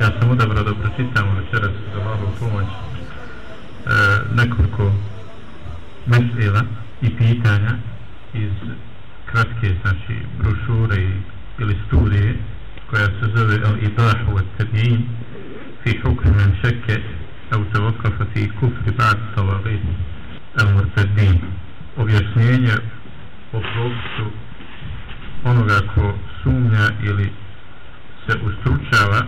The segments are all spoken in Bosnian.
Ja sam odabrao da pročitam večeras za malu pomoć. E, nekoliko mesela i pitanja iz kratke znači brošure i, ili studije koja se zove El Idahu od Tabi'in fi hukm men šeke au tawakafa fi kufri ba'd tawagit al murtadin objašnjenje o propisu onoga ko sumnja ili se ustručava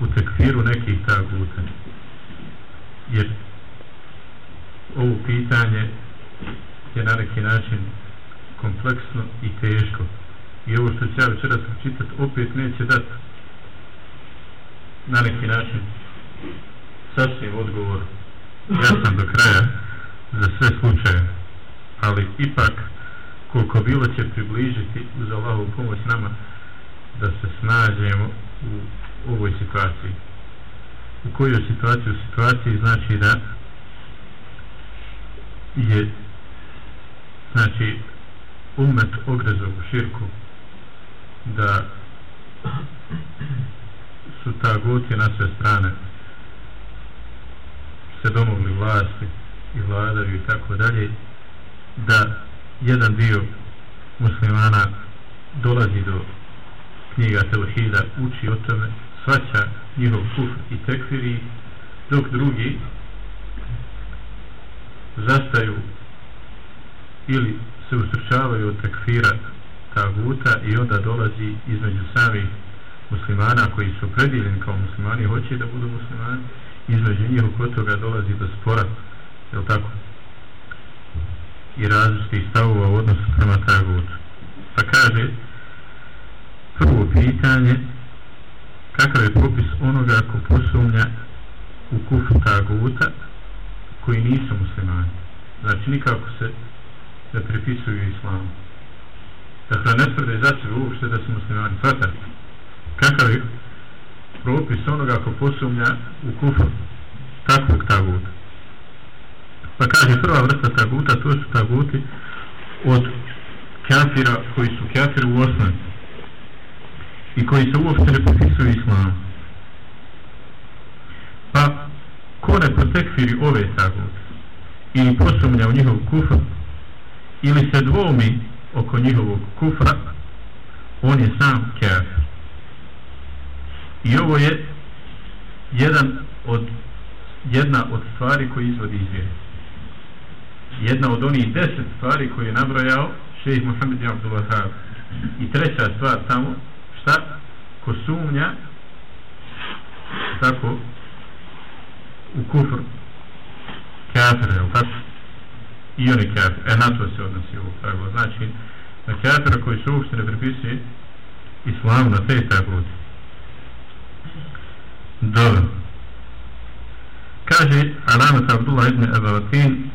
u tekfiru nekih taguta jer ovo pitanje je na neki način kompleksno i teško i ovo što ću ja večeras pročitati opet neće dati na neki način sasvim odgovor ja do kraja za sve slučaje ali ipak koliko bilo će približiti uz Allahovu pomoć nama da se snađemo u ovoj situaciji. U kojoj situaciji? U situaciji znači da je znači umet ogrezao u širku da su ta goti na sve strane se domogli vlasti i vladaju i tako dalje da jedan dio muslimana dolazi do knjiga Tevhida uči o tome svaća njihov kufr i tekfiri dok drugi zastaju ili se ustručavaju od tekfira taguta i onda dolazi između samih muslimana koji su predijeljeni kao muslimani hoće da budu muslimani između njih oko toga dolazi do spora je tako? I različitih stavova u odnosu prema tagutu. Pa kaže prvo pitanje kakav je popis onoga ko posumnja u kufu taguta koji nisu muslimani? Znači nikako se ne pripisuju islamu. Dakle ne tvrde za sebe uopšte da su muslimani svata kakav je propis onoga ko posumnja u kufr takvog taguta pa kaže prva vrsta taguta to su taguti od kafira koji su kafiri u osnovi i koji se uopšte ne popisuju islamu. Pa, ko ne protekfiri ove tagute ili posumnja u njihov kufr ili se dvomi oko njihovog kufra, on je sam kafir. I ovo je jedan od jedna od stvari koji izvodi izvijek. Jedna od onih deset stvari koje je nabrojao šehih Muhammed i Abdullah I treća stvar tamo, šta? Ko sumnja tako u kufr kafir je tako? I oni kafir. E na to se odnosi ovo pravilo. znači na kafira koji se uopšte ne pripisuje islamu na te tako dobro kaže Alamat Abdullah ibn Abavatin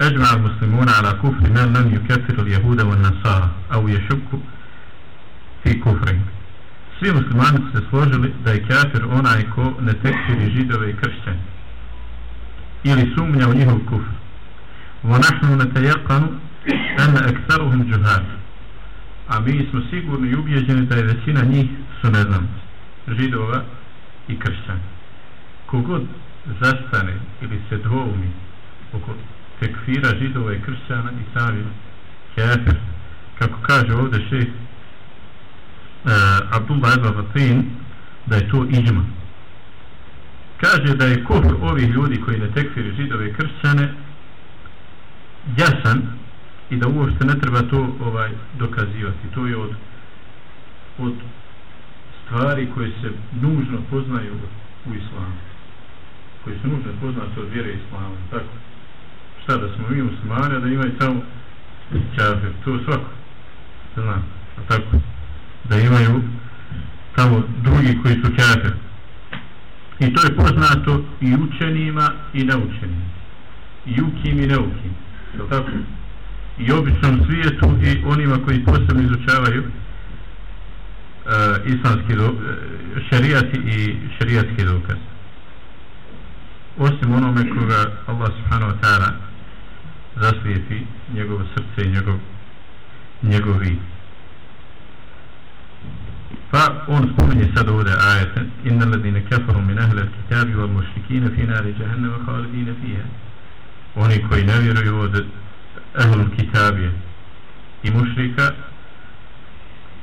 أجمع المسلمون على كفر من لم يكفر اليهود والنصارى أو يشك fi kufri. Svi muslimani su se složili da je kafir onaj ko ne tekfiri židove i kršćane. Ili sumnja u njihov kufr. Wa nahnu natajaqanu anna aktharuhum juhad. A mi smo sigurni i ubijeđeni da je većina njih su ne znam židova i kršćana. Kogod zastane ili se dvoumi oko tekfira židova i kršćana i sami kefir, kako kaže ovdje šest uh, eh, Abdullah ibn Vatin da je to iđma. Kaže da je kufr ovih ljudi koji ne tekfiri židove i kršćane jasan i da uopšte ne treba to ovaj dokazivati. To je od od stvari koje se nužno poznaju u islamu koji su nužno poznati od vjere islama tako šta da smo mi muslimani da imaju tamo kafir to svako zna. A tako da imaju tamo drugi koji su kafir i to je poznato i učenima i naučenima. i ukim i neukim je tako? i običnom svijetu i onima koji posebno izučavaju E, islamski do, e, šerijati i šerijatski dokaz. Osim onome koga Allah subhanahu wa ta'ala zasvijepi njegovo srce i njegov njegovi. Pa on spominje sad ovdje ajete inna ladine kafaru min ahle kitabi wal mušrikine fi nari jahannama khalidine fiha. Oni koji ne vjeruju od ahlul kitabije i mušrika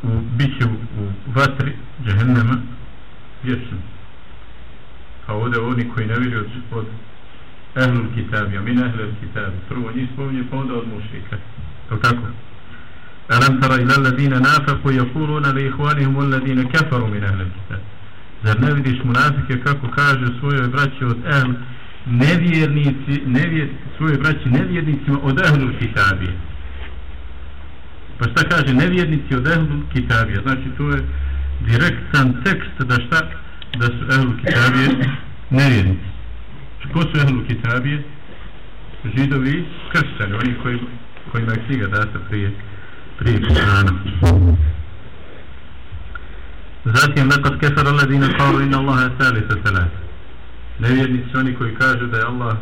u, bit će u, u vatri džehennema vječno a ovdje oni koji ne vjeruju od, od ehlul kitabi a mi ne ehlul kitabi prvo njih spominje pa onda od mušika je li tako? Alam tara ila alladina nafaku yaquluna li ihwanihim alladina kafaru min ehlul kitabi. Zar ne vidiš munafike kako kaže svojoj braći od ehl nevjernici, nevjer, svoje braći nevjernicima od ahli alkitabi. Pa šta kaže nevjernici od ehlul kitabije? Znači to je direktan tekst da šta? Da su ehlul kitabije nevjernici. Ko su ehlul kitabije? Židovi kršćani, oni koji, kojima je knjiga data prije prije Kur'ana. Zatim, nekad kefara ledine kalu inna Allahe sali sa salat. Nevjernici oni koji kažu da je Allah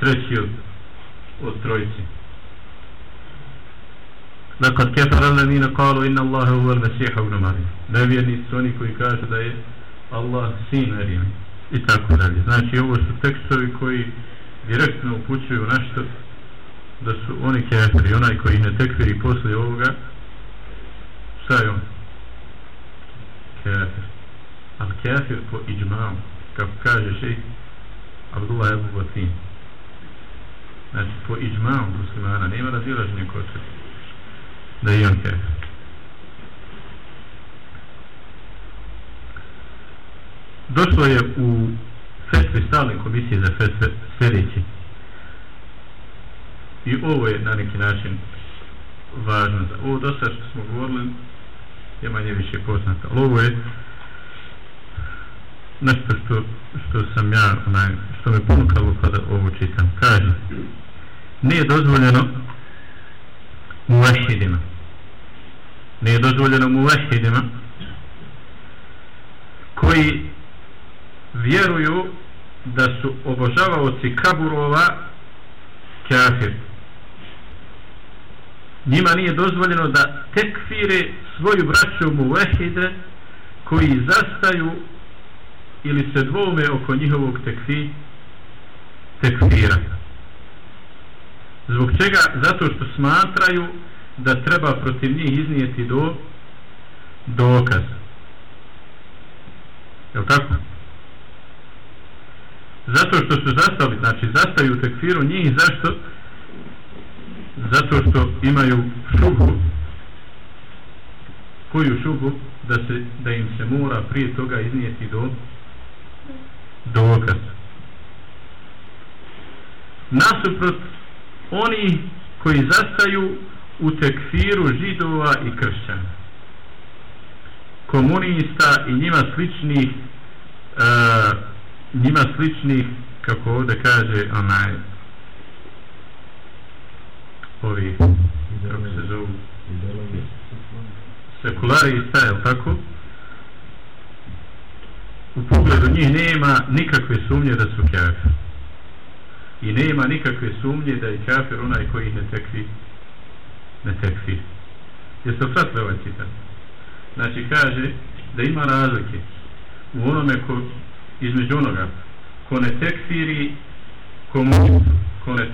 treći od, od trojici. Nekad kefara ledine kalu inna Allahe huva al-Mesiha ibn Marijam. Nevjernici oni koji kažu da je Allah sin Marijam. I tako dalje. Znači, ovo su tekstovi koji direktno upućuju na što da su oni kafiri, onaj koji ne tekfiri posle ovoga, šta je on? Kafir. Al kafir po iđmao, kako kaže šeik Abdullah Ebu Batin. Znači, po iđmao muslimana, nema razilaženja kod se da i on kafir. Došlo je u fetve stalne komisije za fetve sljedeći I ovo je na neki način važno. Ovo dosta što smo govorili je manje više poznato. Ali ovo je nešto što, što sam ja, onaj, što me ponukalo pa kada ovo čitam. Kaže, nije dozvoljeno muvahidima. Nije dozvoljeno muvahidima koji vjeruju da su obožavaoci kaburova kafir njima nije dozvoljeno da tekfire svoju braću muvahide koji zastaju ili se dvome oko njihovog tekfi, tekfira. Zbog čega? Zato što smatraju da treba protiv njih iznijeti do dokaz. Je li tako? Zato što su zastali, znači zastaju tekfiru njih, zašto? zato što imaju šubu koju šubu da, se, da im se mora prije toga iznijeti do dokaz nasuprot oni koji zastaju u tekfiru židova i kršćana komunista i njima sličnih e, njima sličnih kako ovdje kaže onaj ovi kako se zovu sekularista, je tako? U pogledu njih nema nikakve sumnje da su kafir. I nema nikakve sumnje da je kafir onaj koji ne tekfi ne tekvi. Jeste osvatili ovaj citat? Znači kaže da ima razlike u onome ko između onoga ko ne tekfiri komunistu, ko ne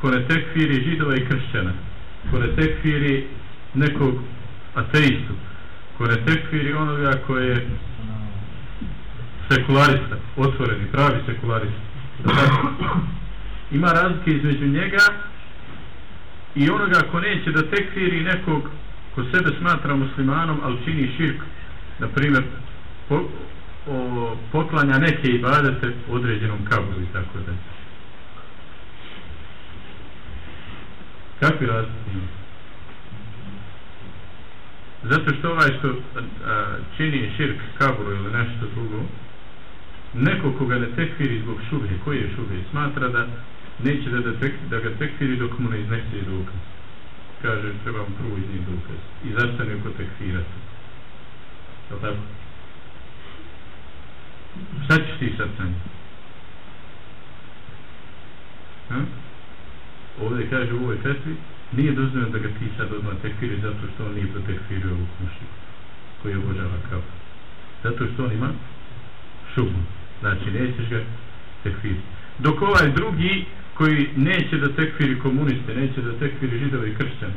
ko ne tekfiri židova i kršćana, ko ne tekfiri nekog ateistu, ko ne tekfiri onoga ko je sekularista, otvoreni, pravi sekularista. Ima razlike između njega i onoga ko neće da tekfiri nekog ko sebe smatra muslimanom, ali čini širk, na primjer, po, o, poklanja neke ibadete određenom kabulu i tako da. Kakvi razlike ima? Zato što ovaj što a, čini širk kaburu ili nešto drugo, neko koga ne tekfiri zbog šubhe, koji je šubhe, smatra da neće da, da, tek, da ga tekfiri dok mu ne iznese dokaz. Kaže, treba mu prvo iznijeti dokaz. I zastane oko tekfirati. Je li tako? Šta ćeš ti sad sa njim? Ovdje kaže u ovoj fetvi, nije dozvoljeno da ga ti sad odmah tekfiri zato što on nije protekfirio ovog mušiku koji obožava kapu. Zato što on ima šubu. Znači, nećeš ga tekfiriti. Dok ovaj drugi koji neće da tekfiri komuniste, neće da tekfiri židove i kršćane,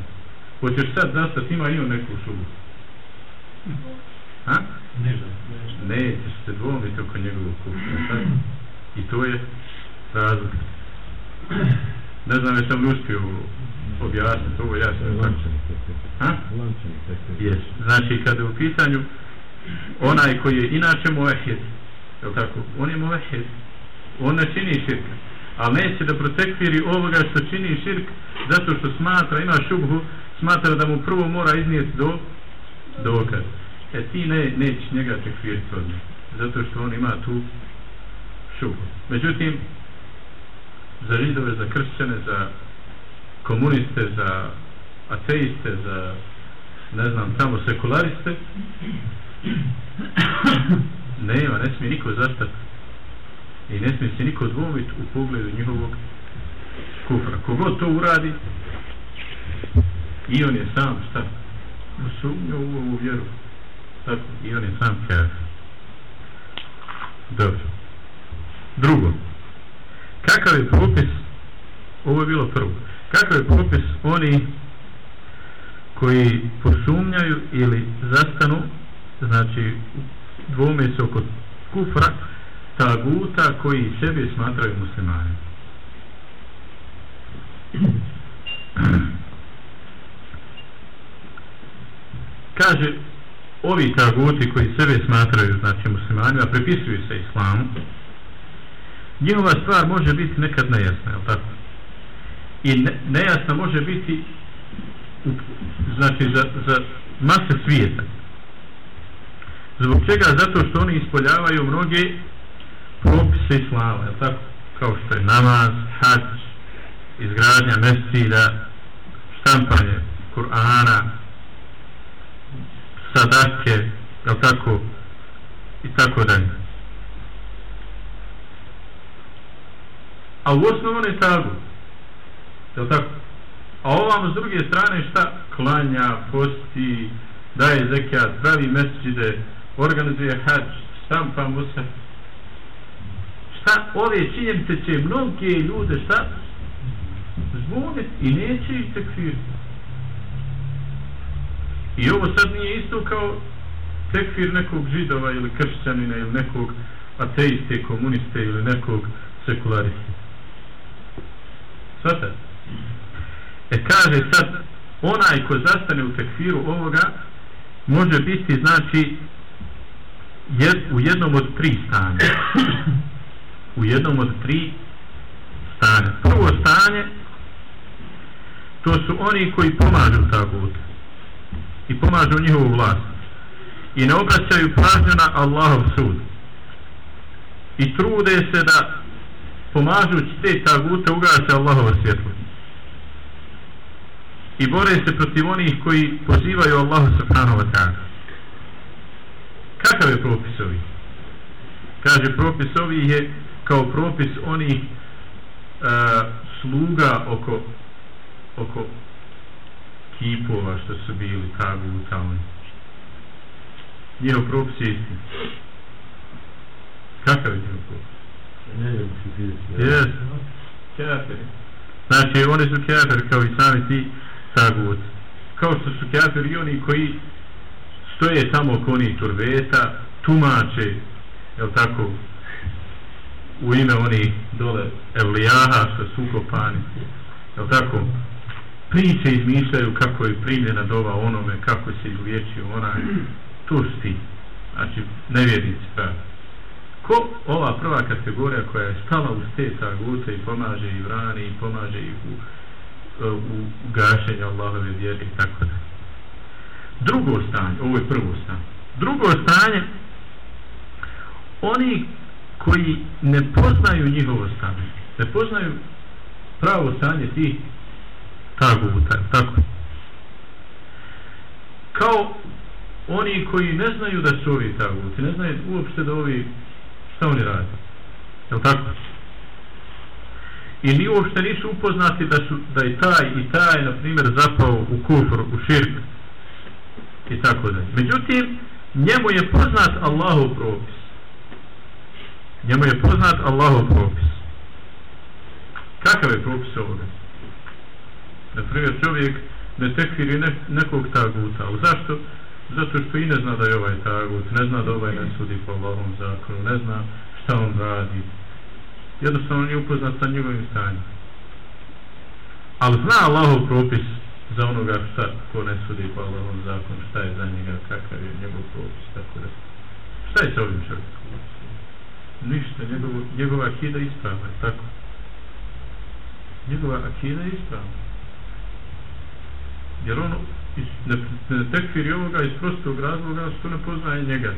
hoćeš sad zastati, ima i on neku šubu. Ha? Ne znam. Nećeš se dvomiti oko njegovog kufra. I to je razlog. Ne znam, jesam uspio objasniti ovo jasno. Lančani Ha? Lančani Jes. Znači, kada je u pitanju onaj koji je inače muahid, je tako? On je muahid. On ne čini širk. Ali neće da protekviri ovoga što čini širk zato što smatra, ima šubhu, smatra da mu prvo mora iznijeti do dokaz. E ti ne, nećeš njega tekviriti odmah. Zato što on ima tu šubhu. Međutim, za židove, za kršćane, za komuniste, za ateiste, za ne znam, tamo sekulariste nema, ne smije niko zastati i ne smije se niko dvomiti u pogledu njihovog kufra. Kogod to uradi i on je sam šta? Usumnio u ovu vjeru. Tako, i on je sam kaže. Dobro. Drugo. Kakav je propis ovo je bilo prvo. Kakav je propis oni koji posumnjaju ili zastanu znači dvome se oko kufra taguta koji sebe smatraju muslimani. Kaže, ovi taguti koji sebe smatraju, znači muslimani, a prepisuju se islamu, njihova stvar može biti nekad nejasna, je tako? I ne, nejasna može biti znači za, za mase svijeta. Zbog čega? Zato što oni ispoljavaju mnoge propis islama, je tako? Kao što je namaz, hač, izgradnja mesida, štampanje Kur'ana, sadake, je tako? I tako dalje. A u osnovu ne tagu. Je tako? A ovamo s druge strane šta? Klanja, posti, daje zekijat, pravi mesečide, organizuje hač, štampa mu. Šta ove činjenice će mnoge ljude šta? Zbuniti i neće ih tekfiriti. I ovo sad nije isto kao tekfir nekog židova ili kršćanina ili nekog ateiste, komuniste ili nekog sekulariste. Svata? E kaže sad, onaj ko zastane u tekfiru ovoga, može biti, znači, jed, u jednom od tri stanja u jednom od tri stanja. Prvo stanje, to su oni koji pomažu tagut. I pomažu njihovu vlast. I ne obraćaju pažnju na Allahov sud. I trude se da pomažući te tagute ugase Allahova svjetlo. I bore se protiv onih koji pozivaju Allahu subhanahu wa ta'ala. Kakav je propis ovih? Kaže, propis ovih je kao propis onih uh, sluga oko oko kipova što su bili taguta oni. Njihov propis je istin. Kakav je njihov propis? Yes. Kafir. Znači, oni su kafir kao i sami ti tagut. Kao što su kafir i oni koji stoje tamo oko onih turbeta, tumače, jel tako, u ime oni dole evlijaha što su ukopani, jel tako, priče izmišljaju kako je primljena dova onome, kako se izliječio onaj, tusti znači, nevjernici pravi ko ova prva kategorija koja je stala uz te tagute i pomaže i vrani i pomaže i u, e, u gašenju Allahove vjere i tako da. drugo stanje, ovo je prvo stanje. Drugo stanje, oni koji ne poznaju njihovo stanje, ne poznaju pravo stanje tih taguta, tako. Kao oni koji ne znaju da su ovi taguti, ne znaju uopšte da ovi, šta oni radi. Je tako? I ni uopšte nisu upoznati da, su, da je taj i taj, na primjer, zapao u kufr, u širk i tako da. Međutim, njemu je poznat Allahov propis. Njemu je poznat Allahov propis. Kakav je propis ovoga? Na primjer, čovjek ne tekfiri ne, nekog taguta. Ali zašto? Zato što i ne zna da je ovaj tagut, ne zna da ovaj ne sudi po Allahom zakonu, ne zna šta on radi. Jednostavno nije upoznat sa njegovim stanjem. Ali zna Allahov propis za onoga šta, ko ne sudi po Allahom zakonu, šta je za njega, kakav je njegov propis, tako da. Šta je sa ovim čovjekom? Ništa, njegov, njegova akida je ispravna, tako. Njegova akida je ispravna. Jer ono ne, ne tekfiri ovoga iz prostog razloga što ne poznaje njega.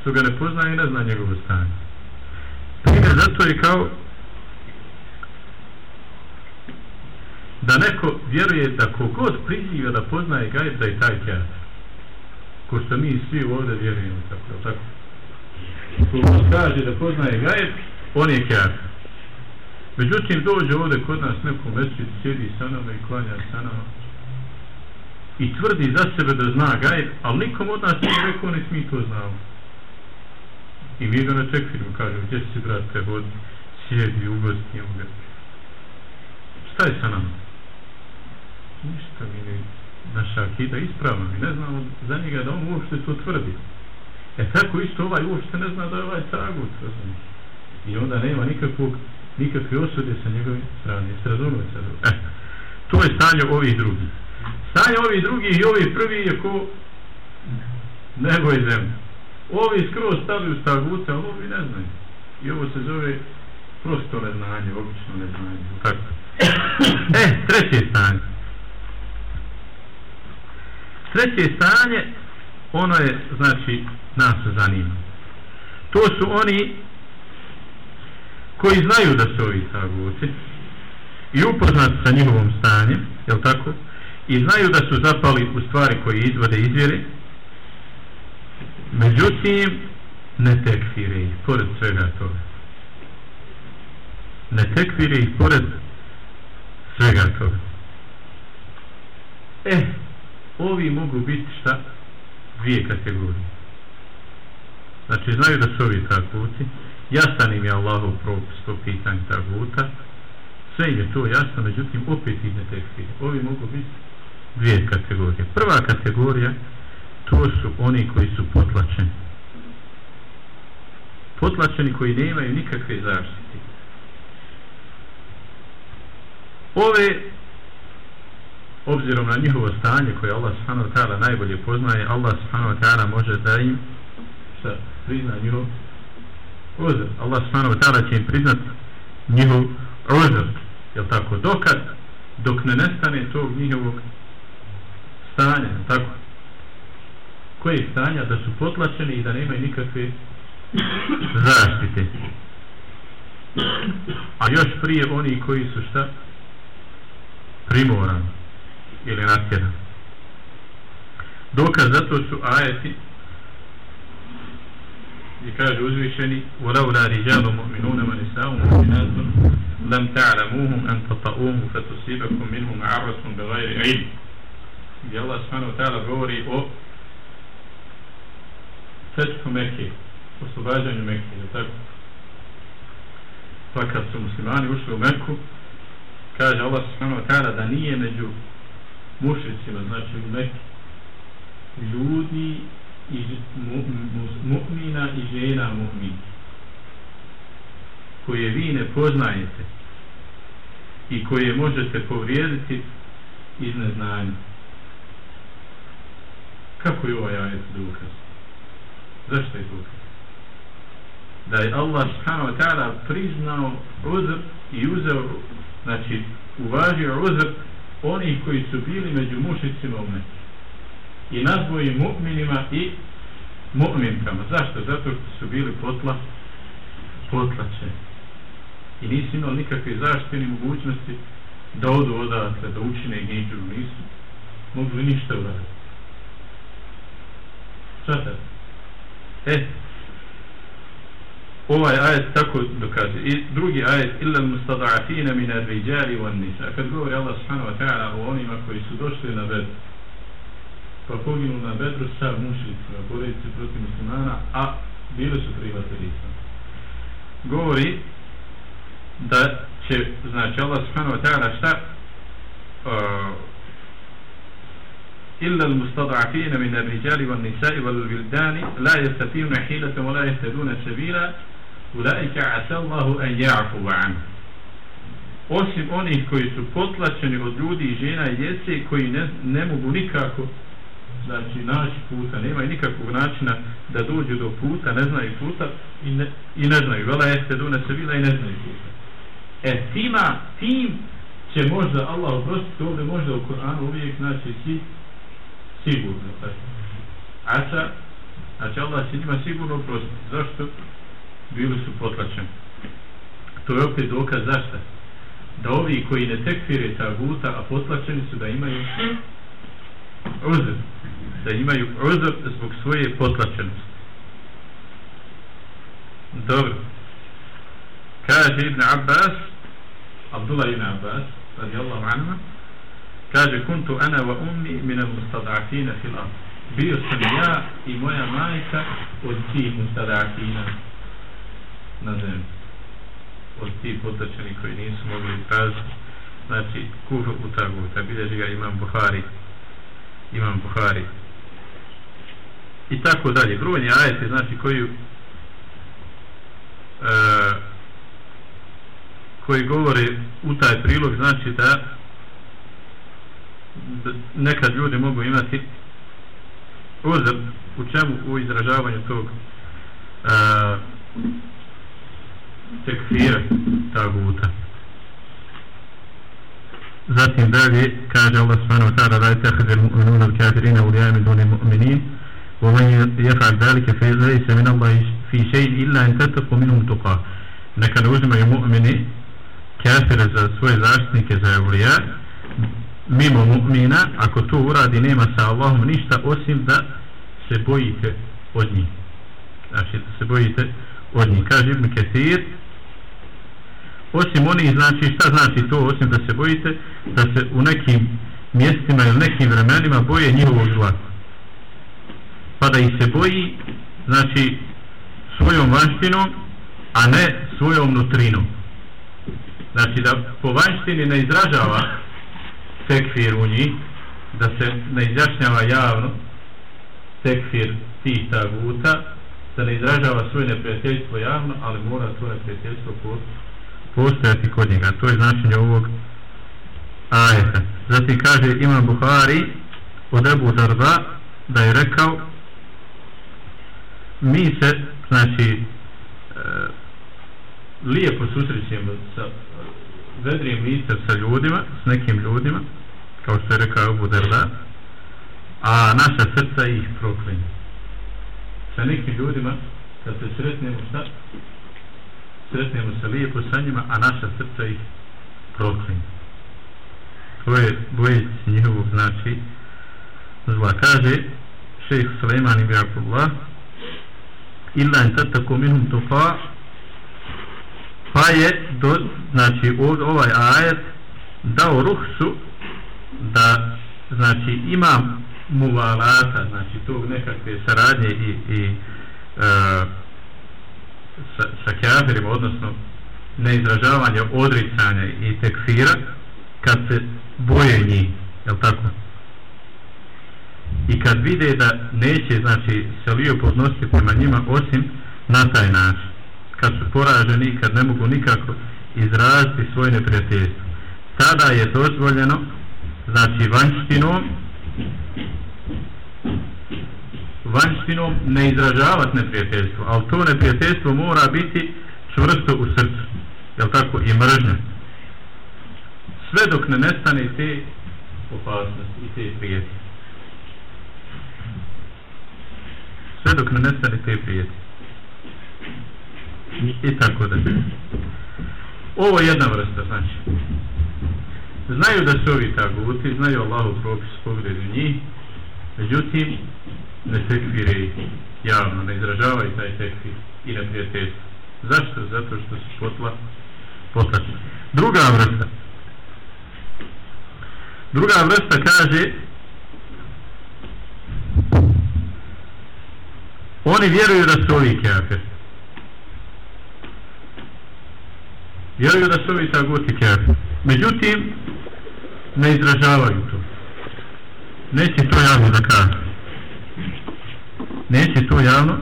Što ga ne poznaje i ne zna njegovo stanje. Primjer, zato je kao da neko vjeruje da kogod priziva da poznaje gajb da je taj kjat. Ko što mi svi ovdje vjerujemo, tako tako. Kogod kaže da poznaje gajb, on je kjat. Međutim, dođe ovdje kod nas neko mesec, sjedi sa nama i klanja sa nama i tvrdi za sebe da zna gajb, ali nikom od nas nije rekao, ne mi to znamo. I mi ga na čekfirmu kažemo, gdje si brate, vod, sjedi, ugosti, ga. Šta je sa nama? Ništa mi ne, naša akida ispravna, mi ne znamo za njega da on uopšte to tvrdi. E tako isto ovaj uopšte ne zna da je ovaj tragut, razumiješ. I onda nema nikakvog, nikakve osude sa njegove strane, se razumije se. E, to je stanje ovih drugih. Stanje ovih drugih i ovih prvi je ko nebo i zemlja. Ovi skroz stali u staguce, ali ovi ne znaju. I ovo se zove prosto neznanje, obično neznanje. Tako. E, treće stanje. Treće stanje, ono je, znači, nas zanima. To su oni koji znaju da su ovi taguti i upoznati sa njihovom stanjem, jel tako? I znaju da su zapali u stvari koje izvode izvjere, međutim, ne tekfire ih, pored svega toga. Ne tekfire ih, pored svega toga. E, ovi mogu biti šta? Dvije kategorije. Znači, znaju da su ovi taguti, jasan im je Allahov propis po pitanju taguta, sve im je to jasno, međutim, opet ih ne tekfire. Ovi mogu biti dvije kategorije. Prva kategorija, to su oni koji su potlačeni. Potlačeni koji nemaju nikakve zaštite. Ove, obzirom na njihovo stanje koje Allah subhanahu wa ta'ala najbolje poznaje, Allah subhanahu wa ta'ala može da im šta, prizna njihov uzr. Allah subhanahu wa ta'ala će im priznat njihov uzr. Jel tako? Dokad, dok ne nestane tog njihovog stanja, tako? Koje stanja? Da su potlačeni i da nemaju nikakve zaštite. A još prije oni koji su šta? Primorani ili natjerani. Dokaz zato su ajeti i kaže uzvišeni وَلَوْلَا رِجَالُ مُؤْمِنُونَ وَنِسَاءُ مُؤْمِنَاتٌ لَمْ تَعْلَمُوهُمْ أَنْ تَطَعُوهُمْ فَتُصِيبَكُمْ مِنْهُمْ عَرَّةٌ بِغَيْرِ عِلْمٍ gdje Allah subhanahu wa ta'ala govori o fethu Mekke oslobađanju Mekke je tako pa kad su muslimani ušli u Mekku kaže Allah subhanahu wa ta'ala da nije među mušicima znači u Mekke ljudi i mu'mina i žena mu'min koje vi ne poznajete i koje možete povrijediti iz neznanja kako je ovaj ajet dokaz? Zašto je dokaz? Da je Allah subhanahu wa ta'ala priznao uzr i uzeo, znači uvažio uzr oni koji su bili među mušicima u Mekke. i nazvo i mu'minima i mu'minkama. Zašto? Zato što su bili potla potlačeni. I nisu imali nikakve zaštite mogućnosti da odu odatle, da učine hijđu, nisu mogli ništa uraditi. Šta sad? E, ovaj ajet tako dokazuje. I drugi ajet, illa mustada'afina min ar-rijali wan nisa. Kad govori Allah subhanahu wa ta'ala o onima koji su došli na bedru, pa poginu na bedru sa mušlicima, boreći protiv muslimana, a bili su prihvatili Govori da će, znači Allah subhanahu wa ta'ala šta uh, إلا المستضعفين من الرجال والنساء والولدان لا يستطيعون حيلة ولا يهتدون سبيلا ulaika asallahu an ya'fu an. Osim onih koji su potlačeni od ljudi i žena i djece koji ne, ne mogu nikako znači naći puta nema nikakvog načina da dođu do puta ne znaju puta i ne, i ne znaju. Vela jeste dune se bila i ne znaju puta. E tima tim će možda Allah oprostiti ovdje možda u Koranu uvijek naći si sigurno pa. znači. aca znači Allah će njima sigurno oprostiti. Zašto? Bili su potlačeni. To je opet dokaz zašto? Da ovi koji ne tekfire taguta, a potlačeni su da imaju uzr da imaju uzr zbog svoje potlačenosti. Dobro. Kaže Ibn Abbas Abdullah Ibn Abbas radijallahu anhu kaže kuntu ana wa ummi min al-mustad'afin fi al-ard bio sam ja i moja majka od tih mustad'afina na zemlji od tih potlačenih koji nisu mogli tražiti znači kufr u tagu ta bilježi ga imam Buhari imam Buhari. I tako dalje. Brojni ajete, znači koji e, koji govore u taj prilog znači da, da nekad ljudi mogu imati uzor u čemu? U izražavanju tog uh, tekfira taguta zatim dalje kaže Allah subhanahu wa ta'ala raj tehadi l-mu'minuna l-kafirina ulijami duni mu'minin wa man yafal dalike fe izlejse min Allah fi shay' illa in tatuku minum tuqa nekada uzimaju mu'mini kafire za svoje zaštnike za ulija mimo mu'mina ako to uradi nema sa Allahom ništa osim da se bojite od njih. Znači da se bojite od njih. Kaže Ibn Ketir osim onih, znači šta znači to osim da se bojite da se u nekim mjestima ili nekim vremenima boje njihovog zla. Pa da ih se boji znači svojom vanštinom a ne svojom nutrinom. Znači da po vanštini ne izražava tekfir u njih da se ne izjašnjava javno tekfir tih taguta da ne izražava svoje neprijateljstvo javno ali mora to neprijateljstvo postojati kod njega to je značenje ovog ajeta zatim kaže ima Buhari od Ebu Darda da je rekao mi se znači e, lijepo susrećemo sa vedrijem licem sa ljudima, s nekim ljudima, kao što je rekao Ebu Darda, a naša srca ih proklinje. Sa nekim ljudima, kad se sretnemo šta? Sretnemo se lijepo sa njima, a naša srca ih proklinje. To je bojici njihovog znači zla. Kaže šejh Suleiman ibn Abdullah illa in tattaku minhum tuqa pa je do, znači ovdje ovaj ajet dao ruhsu da znači ima muvalata znači tog nekakve saradnje i, i uh, sa, sa kafirima odnosno neizražavanje odricanja i tekfira kad se boje njih je tako? I kad vide da neće znači se lio podnositi prema njima osim na taj način. Kad su poraženi kad ne mogu nikako izraziti svoje neprijateljstvo. Tada je dozvoljeno znači vanštinom vanštinom ne izražavati neprijateljstvo ali to neprijateljstvo mora biti čvrsto u srcu jel tako i mržnje sve dok ne nestane te opasnosti i te prijatelje sve dok ne nestane te prijetnje. I tako da. Ovo je jedna vrsta znači. Znaju da su ovi taguti znaju Allahu propis pogledu njih. Međutim ne tekfire javno ne izražavaju taj tekfir i ne prijateljstvo zašto? zato što su potla potlačni druga vrsta. Druga vrsta kaže oni vjeruju da su ovi kafir vjeruju da su ovi taguti kafir međutim ne izražavaju to. Neće to javno da kažu neće to javno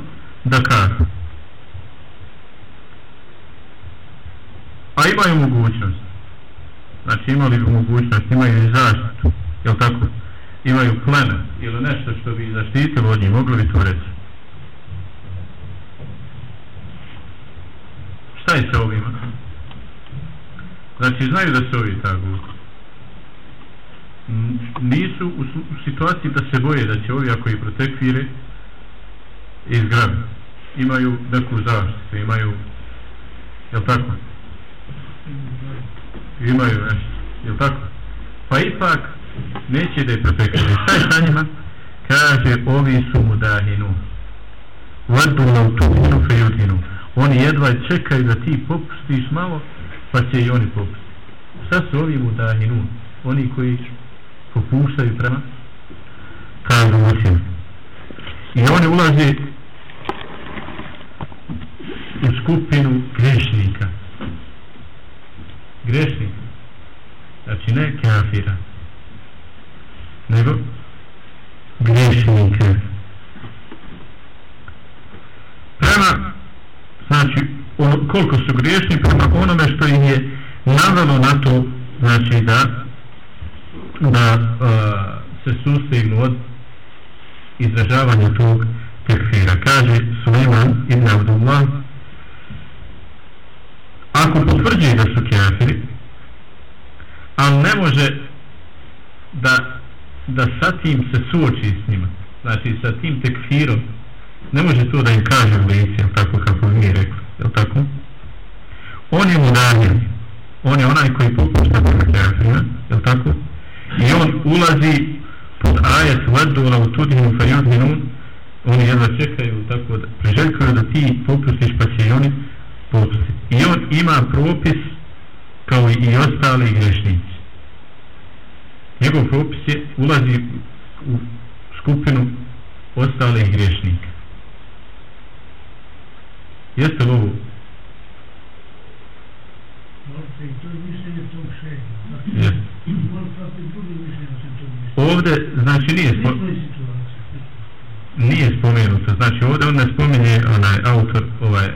da kažu. A imaju mogućnost. Znači imali bi mogućnost imaju i zaštitu jel tako? Imaju plena ili nešto što bi zaštitilo od njih mogli bi to reći. Šta je sa ovima? Znači znaju da su ovi tako nisu u, u situaciji da se boje da će ovi ako ih protekvire izgrabi imaju neku zaštitu imaju jel tako? Imaju nešto jel tako? Pa ipak neće da je protekvire šta je sa njima? Kaže ovi su mu dahinu vadu lautudinu fejudinu oni jedva čekaju da ti popustiš malo pa će i oni popustiti. Šta su ovi mu dahinu oni koji popuštaju prema kažu učinu i oni ulaze u skupinu grešnika Grešnika. znači ne kafira nego grešnika prema znači on, koliko su grešni prema onome što im je navalo na to znači da da uh, se sustegnu od izražavanja tog tekfira. Kaže Suleiman ibn Abdullah ako potvrđuje da su kafiri ali ne može da da sa tim se suoči s njima znači sa tim tekfirom ne može to da im kaže u lici tako kako mi je rekli je tako? on je mu on je onaj koji popušta prema kafirima je tako? i on ulazi pod ajet vadu na utudinu fa yudhinun oni jedva čekaju tako da priželjkuju da ti popustiš pa će i oni i on ima propis kao i ostali grešnici njegov propis je ulazi u skupinu ostalih grešnika jeste li ovo? Jeste. ovdje znači nije spo... nije spomenuto. Znači ovdje on ne spominje onaj autor ovaj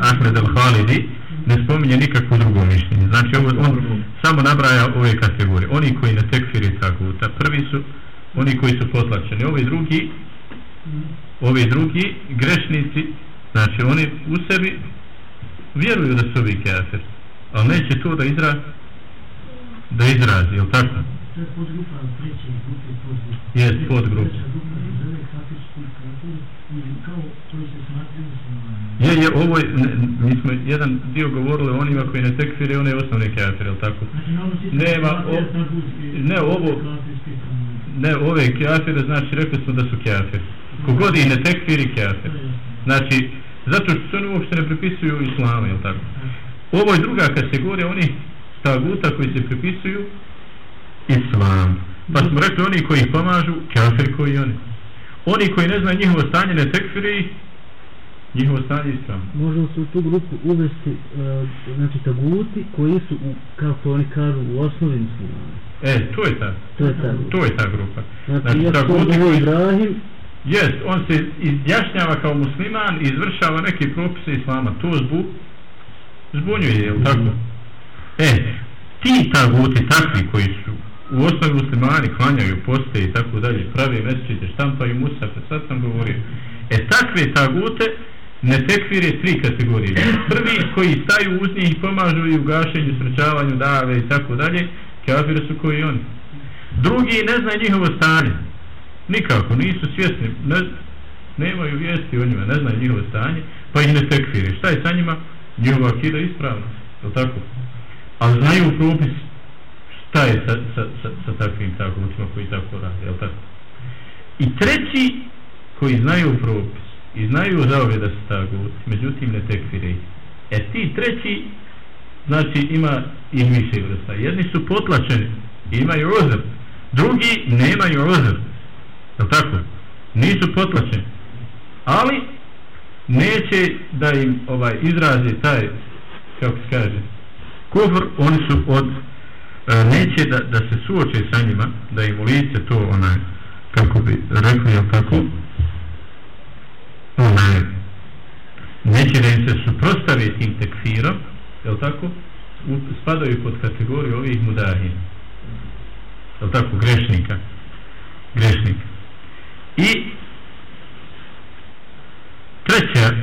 Ahmed al-Halidi ne spominje nikakvo drugo mišljenje. Znači ovo, on samo nabraja ove kategorije. Oni koji ne tekfiri taguta prvi su oni koji su potlačeni. Ovi drugi ovi drugi grešnici znači oni u sebi vjeruju da su ovi kafir ali neće to da izrazi, da izrazi, jel tako? To je podgrupa, treće grupe podgrupa. Jes, podgrupa. Treća grupa se zove kafirski kafir ili kao koji se smatraju muslimani. Je, je, ovo je, ne, mi smo jedan dio govorili o onima koji ne tekfire, one osnovne kafire, jel tako? Znači, na Nema, o, ne, ovo, ne, ove kafire, znači, rekli smo da su kafir. Kogod ih ne tekfiri, kafir. Znači, zato što se oni uopšte ne pripisuju islamu, jel tako? Ovo je druga kategorija, oni taguta koji se pripisuju islam. Pa smo rekli oni koji pomažu, kafir koji oni. Oni koji ne znaju njihovo stanje, ne tekfiri, njihovo stanje islam. Možemo se u tu grupu uvesti, uh, znači taguti koji su, u, kako oni kažu, u osnovi muslimani. E, to je ta. To je ta grupa. To je ta grupa. Znači, znači taguti koji... Ibrahim, Jest, on se izjašnjava kao musliman i izvršava neke propise islama. To zbu, zbunjuje, je li tako? Mm -hmm. E, ti taguti takvi koji su u osnovi muslimani klanjaju, poste i tako dalje, pravi mesečite, štampaju musa, pa sad sam govorio. E, takve tagute ne tekvire tri kategorije. Prvi koji staju uz njih i pomažu i u gašenju, srećavanju, dave i tako dalje, kafire su koji oni. Drugi ne zna njihovo stanje. Nikako, nisu svjesni. Ne, nemaju vijesti o njima, ne znaju njihovo stanje, pa ih ne tekfire. Šta je sa njima? Njihova akida ispravna, je tako? Ali znaju propis šta je sa, sa, sa, sa takvim tagutima koji tako rade, jel tako? I treći koji znaju propis i znaju za ove da su taguti, međutim ne tekfire. E ti treći, znači ima i više vrsta. Jedni su potlačeni, imaju ozir, drugi nemaju ozir, Jel tako? Nisu potlačeni, ali neće da im ovaj izrazi taj, kako se kaže, kufr, oni su od E, neće da, da se suoče sa njima da im u lice to onaj kako bi rekli jel tako? Onaj neće da im se suprostavi tim tekfirom jel tako? U, spadaju pod kategoriju ovih mudahin jel tako? Grešnika. Grešnika i treća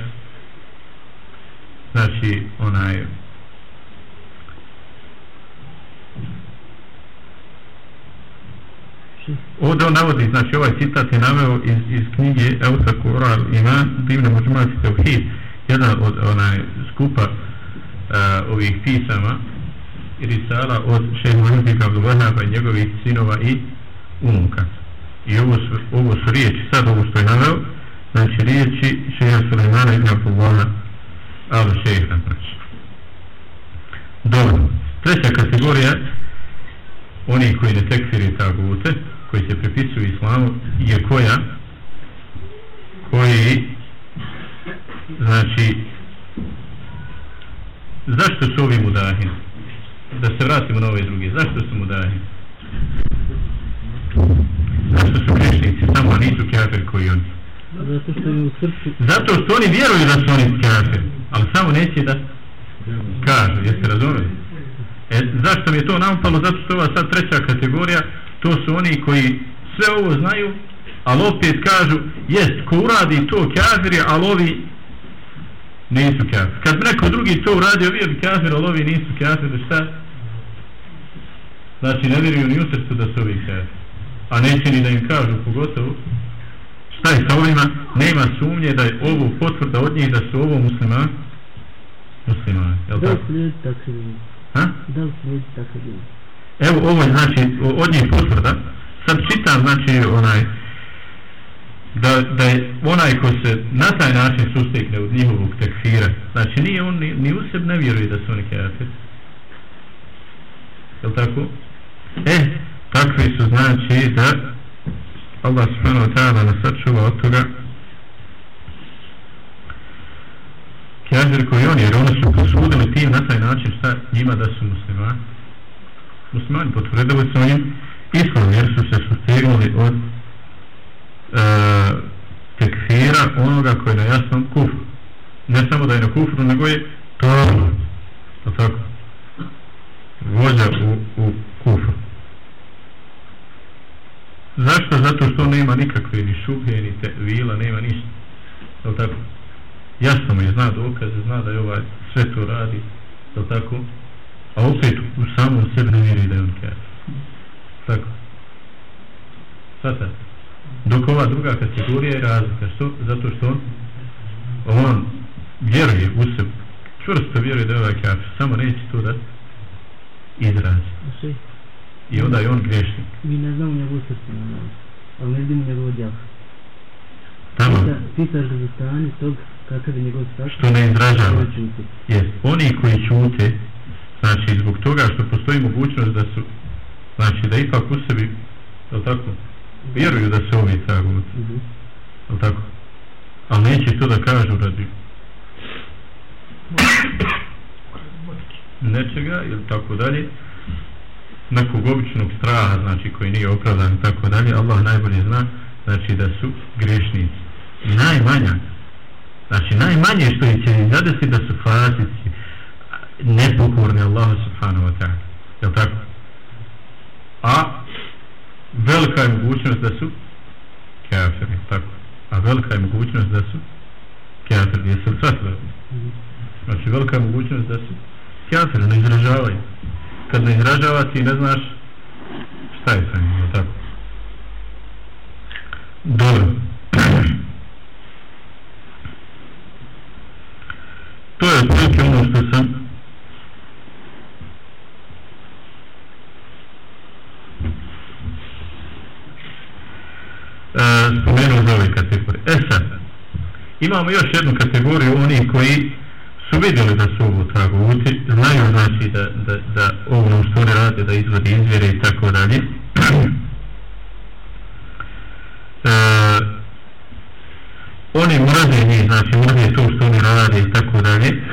znači onaj Ovdje on navodi, znači ovaj citat je naveo iz, iz knjige Euta Kural Iman, divne muđumaci Teuhid, jedan od onaj skupa uh, ovih pisama i risala od šeha Muhammedika Abdullahaba i njegovih sinova i unuka. I ovo su, ovo su riječi, sad ovo što je naveo, znači riječi šeha Sulemana ibn Abdullaha ali šeha, znači. Dobro, treća kategorija oni koji ne tekfiri tagute, koji se prepisuju islamu, je koja koji znači zašto su ovi mudahin? Da se vratimo na ove druge. Zašto su mudahin? Zašto su grešnici samo, nisu kafir koji oni? Zato što je u srcu... Zato što oni vjeruju da su oni kafir, ali samo neće da kažu, jeste razumeli? E, zašto mi je to nampalo? Zato što ova sad treća kategorija, to su oni koji sve ovo znaju, ali opet kažu, jest, ko uradi to kafir je, ali ovi nisu kafir. Kad bi neko drugi to uradio, vi bi kafir, ali ovi nisu kafir, šta? Znači, ne vjeruju ni u srcu da su ovi kafir. A neće ni da im kažu, pogotovo, šta je sa ovima, nema sumnje da je ovo potvrda od njih da su ovo muslimani. Muslimani, jel tako? Da li su ljudi takvi ljudi? Ha? Da li su ljudi takvi ljudi? Evo ovo je znači od njih potvrda. Sad čitam znači onaj da, da je onaj ko se na taj način sustekne od njihovog tekfira, znači nije on ni, ni u sebi ne vjeruje da su oni kafir. Je li tako? E, takvi su znači da Allah subhanahu wa ta'ala nas sačuva od toga kafir koji oni, jer oni su posudili tim na taj način šta njima da su muslimani muslimani potvrdili su im islam jer su se sustegnuli od e, tekfira onoga koji je na jasnom kufru ne samo da je na kufru nego je to to tako vođa u, u kufru zašto? zato što nema nikakve ni šubhe ni te, vila, nema ništa je tako? jasno mu je zna dokaze, zna da je ovaj sve to radi je tako? A opet u samom sebi ne vjeruje da je on kafir. Tako. Sada. Dok ova druga kategorija je razlika. Što? Zato što on on vjeruje u sebi. Čvrsto vjeruje da je ovaj kafir. Samo neće to da izrazi. I onda je on grešnik. Mi ne znamo njegov srce. Ali ne vidimo njegov djel. Tamo. Pitaš ga za stanje tog kakav je njegov srce. Što ne izražava. Jes. Oni koji čute znači zbog toga što postoji mogućnost da su znači da ipak u sebi je tako vjeruju da se ovi tako mm -hmm. tako? Ali neće to da kažu radi nečega ili tako dalje nekog običnog straha znači koji nije opravdan i tako dalje. Allah najbolje zna znači da su grešnici. Najmanja znači najmanje što ih će zadesi da su fazici nepokorne Allahu subhanahu wa ta'ala. Je tako? A velika je mogućnost da su kafiri, tako. A velika je mogućnost da su kafiri, jesu li sad? Znači velika je mogućnost da su kafiri, ne izražavaju. Kad ne izražava ti ne znaš šta je sa njim, je tako? Dobro. to je otprilike ono što sam E, spomenuo za ove kategorije. E sad, imamo još jednu kategoriju, oni koji su vidjeli da su ovo taguti, znaju znači da, da, da ovo što oni rade, da izvodi izvjere i tako dalje. E, oni mraze njih, znači mraze to što oni rade i tako dalje.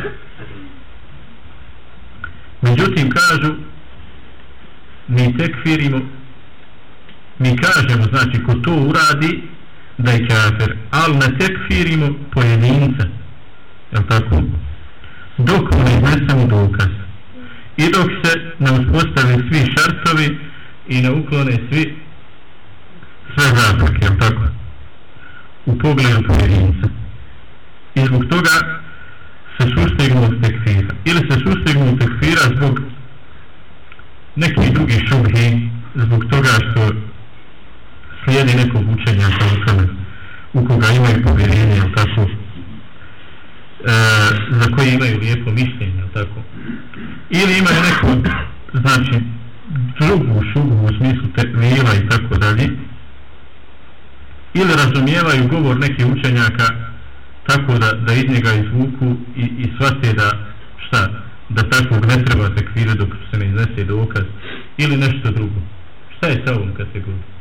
Međutim, kažu, mi tekfirimo, mi kažemo, znači, ko to uradi, da je kafir, ali ne tekfirimo pojedinca, je tako? Dok ne iznesemo dokaz. I dok se ne uspostavi svi šartovi i ne uklone svi sve zapreke, je tako? U pogledu pojedinca. I zbog toga se sustegnu od tekfira. Ili se sustegnu od tekfira zbog nekih drugih šubhi, zbog toga što slijedi nekog učenja kao u koga imaju povjerenje, jel tako? E, za koje imaju lijepo mišljenje, jel tako? Ili imaju neku, znači, drugu šubu u smislu tekvira i tako dalje, ili razumijevaju govor nekih učenjaka tako da, da iz njega izvuku i, i shvate da šta, da takvog ne treba tekvira dok se ne iznese dokaz ili nešto drugo. Šta je sa ovom kategorijom?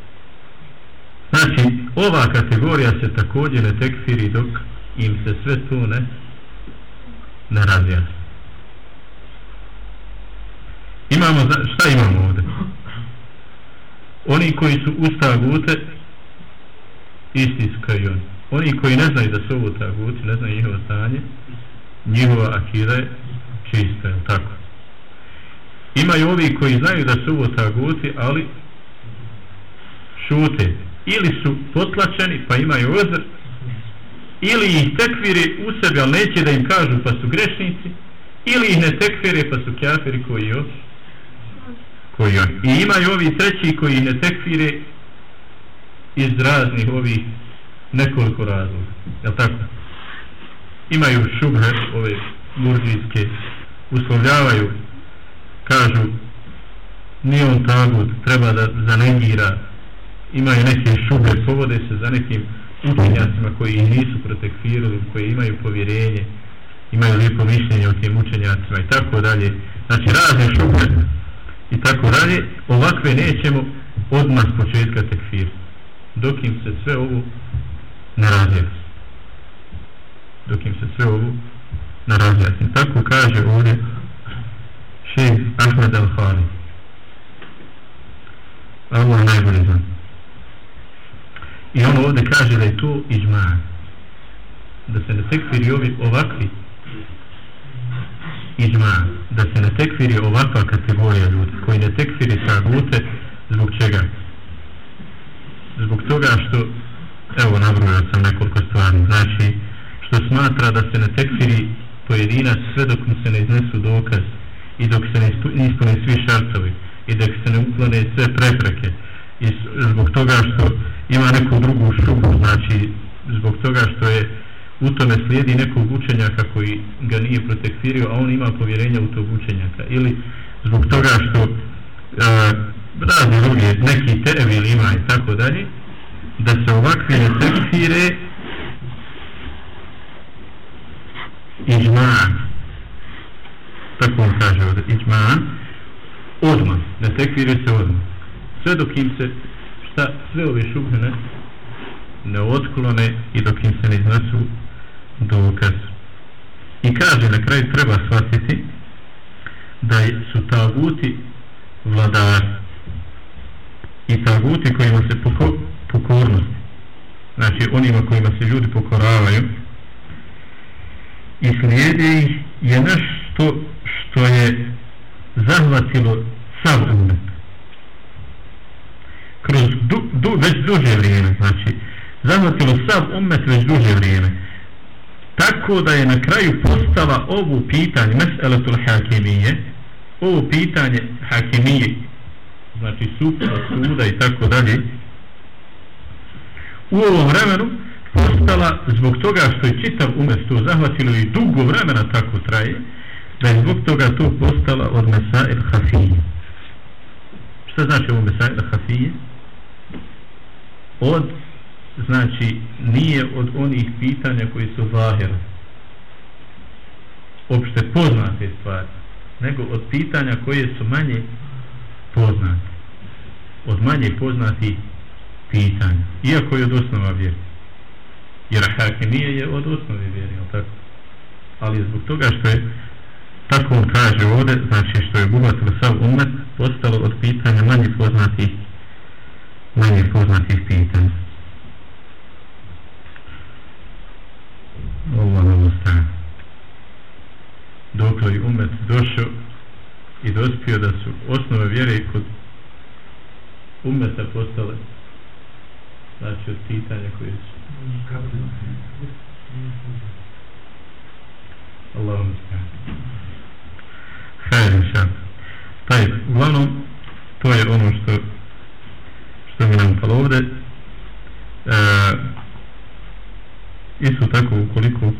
Znači, ova kategorija se također ne tekfiri dok im se sve to ne ne razjasni. Imamo, šta imamo ovdje? Oni koji su usta gute isti su kao i oni. Oni koji ne znaju da su ovo taguti, ne znaju njihovo stanje, njihova akira je čista, je tako? Imaju ovi koji znaju da su ovo taguti, ali šute. Ili su potlačeni, pa imaju ozr, ili ih tekvire u sebi, ali neće da im kažu pa su grešnici, ili ih ne tekvire pa su kjafiri koji još koji on. I imaju ovi treći koji ne tekfire iz raznih ovih nekoliko razloga. Jel tako? Imaju šubhe ove murdijske, uslovljavaju, kažu, nije on tagut, treba da zanegira, imaju neke šube, povode se za nekim učenjacima koji ih nisu protekfirali, koji imaju povjerenje, imaju lijepo mišljenje o tim učenjacima i tako dalje. Znači razne šube i tako dalje, ovakve nećemo odmah s početka tekfir, dok im se sve ovo ne razjasni. Dok im se sve ovo ne razjasni. Tako kaže ovdje šeh Ahmed Al-Fari. Allah najbolje znam. I on ovdje kaže da je to iđma. Da se ne tekfiri ovi ovakvi iđma. Da se ne tekfiri ovakva kategorija ljudi koji ne tekfiri tagute zbog čega? zbog toga što evo nabrojao sam nekoliko stvari znači što smatra da se ne tekfiri pojedinac sve dok mu se ne iznesu dokaz i dok se ne ispune svi šartovi i dok se ne uklone sve prepreke i zbog toga što ima neku drugu šubu znači zbog toga što je u tome slijedi nekog učenjaka koji ga nije protekfirio a on ima povjerenja u tog učenjaka. Ili zbog toga što e, uh, razni drugi, neki tevil ima i tako dalje, da se ovakve ne tekfire iđman, tako on kaže ovdje, iđman, odmah, ne tekfire se odmah. Sve dok im se, da sve ove šubhe ne, ne otklone i dok im se ne iznesu dokaz. I kaže, na kraju treba shvatiti da su taguti vladari. I taguti kojima se poko, pokornost. Znači onima kojima se ljudi pokoravaju. I slijede ih je nešto što je zahvatilo sav umet kroz du, već duže vrijeme znači. Zahvatilo sav umet već duže vrijeme. Tako da je na kraju postala ovu pitanje meseletul hakimije ovo pitanje hakimije znači suda, suda i tako dalje u ovom vremenu postala zbog toga što je čitav umet to zahvatilo i dugo vremena tako traje da je zbog toga to postala od Mesail Hafije. Šta znači ovo Mesail Hafije? Od znači nije od onih pitanja koji su zahira opšte poznate stvari nego od pitanja koje su manje poznate od manje poznati pitanja iako je od osnova vjeri jer hakimije je od osnove vjeri tako? ali zbog toga što je tako on kaže ovde znači što je obuhvatilo sav umet postalo od pitanja manje poznatih manje poznatih pitanja Allah nam ostaje. Dok je umet došao i dospio da su osnove vjere kod umeta postale? Znači od pitanja koje su. Allah vam Hajde, šan. Taj, uglavnom, to je ono što Mhm. Pa mi ovde. E, isto tako, ukoliko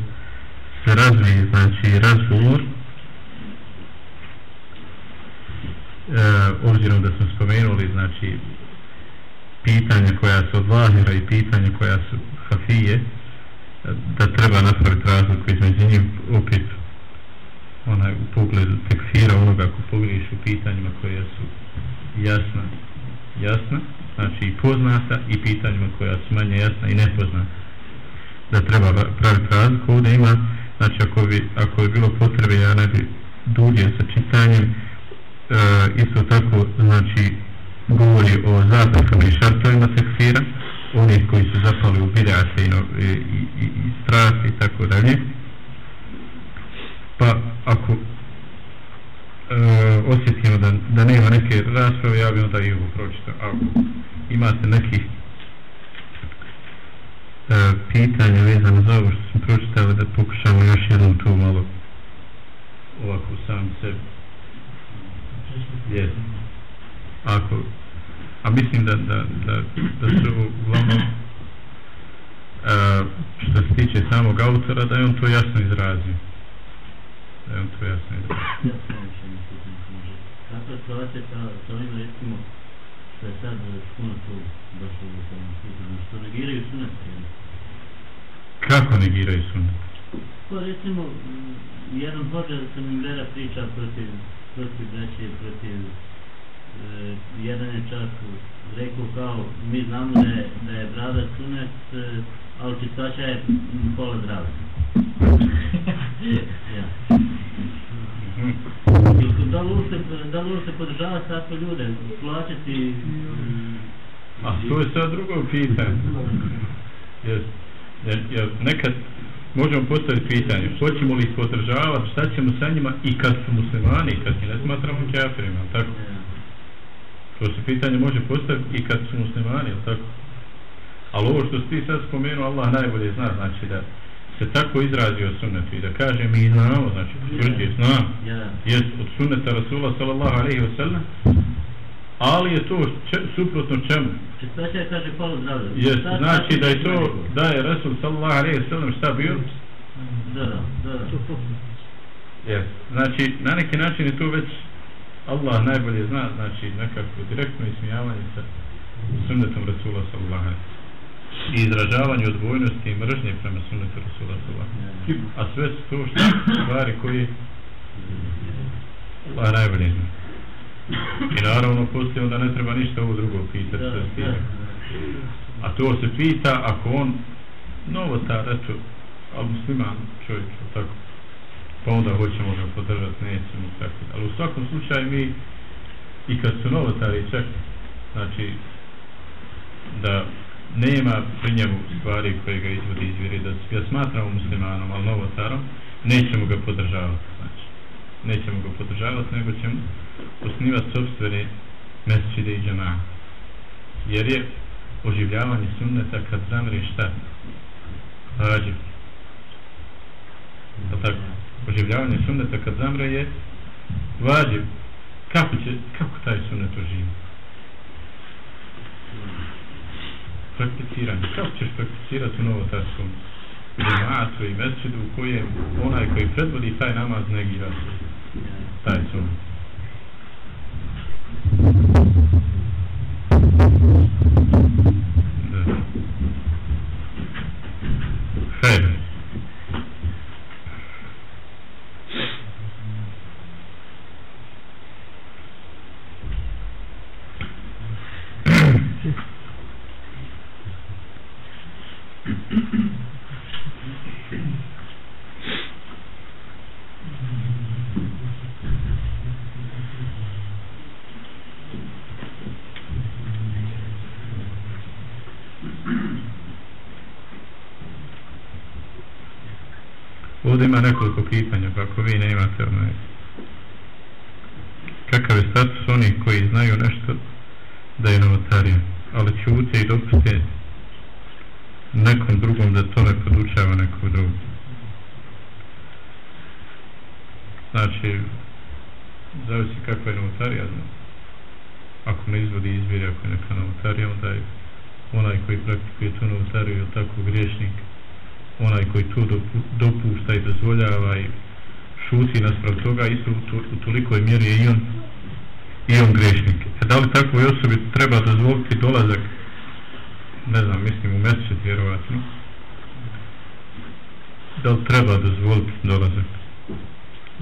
se razvije, znači, razgovor, e, obzirom da smo spomenuli, znači, pitanja koja su od lahira i pitanja koja su Hafije, da treba napraviti razliku između njih opet onaj u pogledu tekfira onoga ko pogriješ u pitanjima koja su jasna jasna, znači i poznata i pitanjima koja su manje jasna i nepoznata da treba praviti razliku ovdje ima znači ako bi, ako bi bilo potrebe ja ne bi dulje sa čitanjem. E, isto tako znači govori o zapravo i šartovima tekfira onih koji su zapali u bidate i, i, i, i strasti i tako dalje. Pa ako Eh, osjetimo da, da nema neke rasprave ja bih onda i ovo pročitao. ako imate neki e, pitanja vezano za ovo što smo pročitali da pokušamo još jednom to malo ovako sam sebi yes. ako a mislim da, da, da, da su uglavnom uh, što se tiče samog autora da je on to jasno izrazio on to jasno izrazio kako je situacija sa, ovim recimo što je sad puno tu došlo do samom sudu što negiraju sunet kako negiraju sunet pa recimo jedan hođa sam im gleda priča protiv protiv braće protiv e, jedan je čak rekao kao mi znamo da je, da je brada sunet e, ali čistača je pola zdrava ja. da li ušte da li ušte podržava takve ljude plaćati a to je sad drugo pitanje jer, jer, jer nekad možemo postaviti pitanje hoćemo li ih podržavati šta ćemo sa njima i kad su muslimani kad ih ne smatramo kjafirima tako ja. To se pitanje može postaviti i kad su muslimani, ili tako? Ali ovo što ti sad spomenuo, Allah najbolje zna, znači da se tako izrazio sunnetu i da kaže mi znamo, znači potvrđuje, znam, jest od sunneta Rasula sallallahu alaihi wa sallam, ali je to če, suprotno čemu? Čistoća je kaže polu zdravlje. Jest, znači da je to, da je Rasul sallallahu alaihi wa sallam šta bio? Da, da, da. Jest, znači na neki način je to već Allah najbolje zna, znači nekako direktno ismijavanje sa sunnetom Rasula sallallahu i izražavanje odbojnosti i mržnje prema sunnetu Rasula sallallahu a sve su to što stvari koji Allah najbolje zna. I naravno poslije onda ne treba ništa ovo drugo pitati sve stije. a to se pita ako on novotar, eto, ali musliman čovjek, tako pa onda hoćemo ga podržati, nećemo tako. Ali u svakom slučaju mi i kad su novotari čak, znači da nema pri njemu stvari koje ga izvodi iz vjeri, da ga smatramo muslimanom, ali novotarom, nećemo ga podržavati. Znači, nećemo ga podržavati, nego ćemo osnivati sobstvene mesečide i džama. Jer je oživljavanje sunneta kad zamre šta? Rađiv. Pa tako? Oživljavanje sunneta kad zamre je vađiv. Kako će, kako taj sunnet oživi? prakticiranje. Kako ćeš prakticirati u novotarskom džematu i mesčidu u kojem onaj koji predvodi taj namaz negira taj sun. Da. Hajde. Ovdje ima nekoliko pitanja, pa ako vi ne imate onaj... Kakav je status onih koji znaju nešto da je novotarija, ali ćute i dopuste nekom drugom da to ne podučava nekog drugog. Znači, zavisi kakva je novotarija, znači. Ako ne izvodi izvjeri, ako je neka novotarija, onda je onaj koji praktikuje tu novotariju, tako griješnik, onaj koji to dopušta i dozvoljava i šuti nasprav toga isto u, tolikoj mjeri je i on i on grešnik. E da li takvoj osobi treba dozvoliti dolazak? Ne znam, mislim u mesečet vjerovatno. Da li treba dozvoliti dolazak?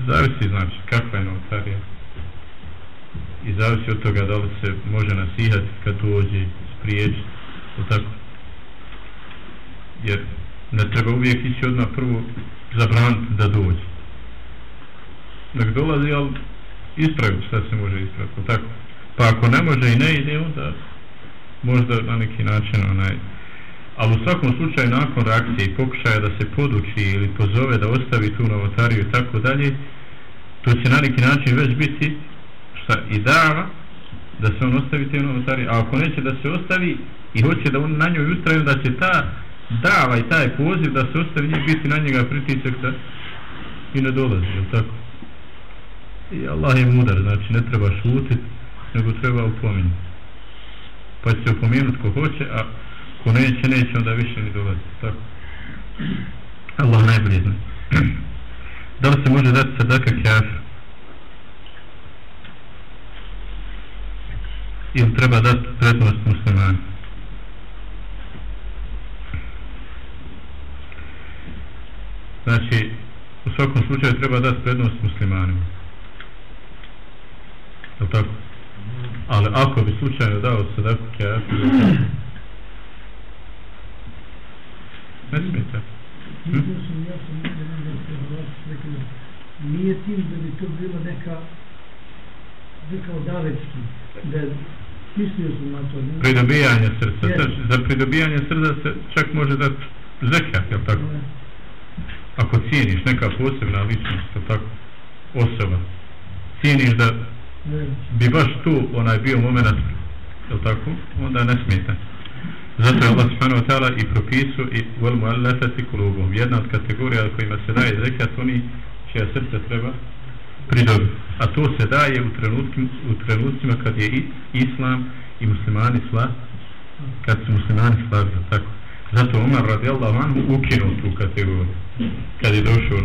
Zavisi znači kakva je notarija. I zavisi od toga da li se može nasihati kad dođe spriječiti tako? Jer ne treba uvijek ići odmah prvo zabraniti da dođe. Nek dolazi, ali ispravi šta se može ispraviti, tako? Pa ako ne može i ne ide, onda možda na neki način onaj... Ali u svakom slučaju nakon reakcije i pokušaja da se poduči ili pozove da ostavi tu novotariju i tako dalje, to će na neki način već biti šta i dava da se on ostavi te novotarije, a ako neće da se ostavi i hoće da on na njoj ustraju, da će ta dava i taj poziv da se ostavi njih biti na njega pritisak da i ne dolazi, je tako? I Allah je mudar, znači ne treba šutit, nego treba upominjati. Pa će se upominuti ko hoće, a ko neće, neće onda više ni dolazi, tako? Allah najbolje zna. da li se može dati sadaka kjafir? Ili treba dati prednost muslimanima? Znači, u svakom slučaju treba dati prednost muslimanima. Je tako? Ali ako bi slučajno dao sadaku kjafu, ne smijete. Hm? Nije tim da bi to bilo neka rekao davetski, da mislio sam na to. Ne? Pridobijanje srca. Yes. Znači, za pridobijanje srca se čak može dati zekijat, je tako? Ne ako cijeniš neka posebna ličnost, tako, osoba, cijeniš da bi baš tu onaj bio moment, je tako, onda ne smijete. Zato je Allah subhanahu wa ta'ala i propisu i vol mu'allafati kulubom. Jedna od kategorija kojima se daje zekat, oni čija srce treba pridobiti. A to se daje u, u trenutcima kad je islam i muslimani sla, kad su muslimani slavili, tako. Zato Umar radijallahu anhu ukinuo tu kategoriju kad je došao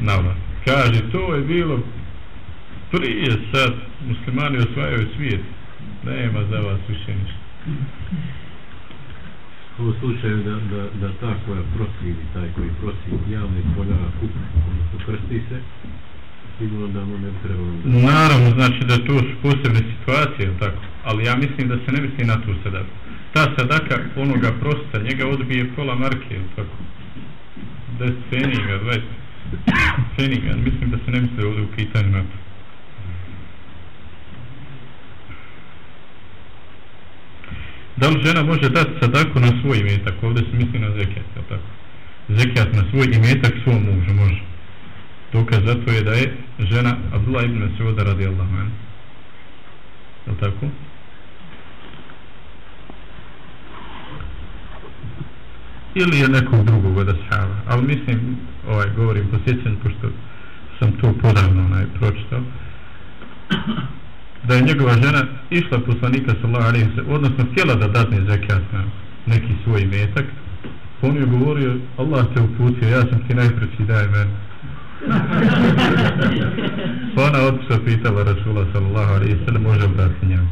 na vlast. Kaže, to je bilo prije sad muslimani osvajaju svijet. Nema za vas više ništa. U slučaju da, da, da ta koja prosi taj koji prosi javne polja kup, odnosno krsti se, sigurno da mu ne treba... Naravno, znači da to su posebne situacije, tako. Ali ja mislim da se ne misli na tu sadaku ta sadaka onoga prosta, njega odbije pola marke, tako. 10 feninga, 20 feninga, mislim da se ne misle ovdje u pitanju na to. Da li žena može dati sadaku na svoj imetak? Ovdje se misli na zekijat, je tako? Zekijat na svoj imetak svom mužu, može. Dokaz za to je da je žena Abdullah ibn Mesuda radi Allah, je tako? Ili je nekog drugog od ashaba. Ali mislim, ovaj, govorim posjećan, pošto sam to podavno onaj, pročitao, da je njegova žena išla poslanika sallahu alaihi sallam, odnosno htjela da dadne zekat na neki svoj metak pa on je govorio Allah te uputio ja sam ti najpreći daj meni. Pa ona otišla pitala Rasula sallallahu alaihi sallam može brati njemu?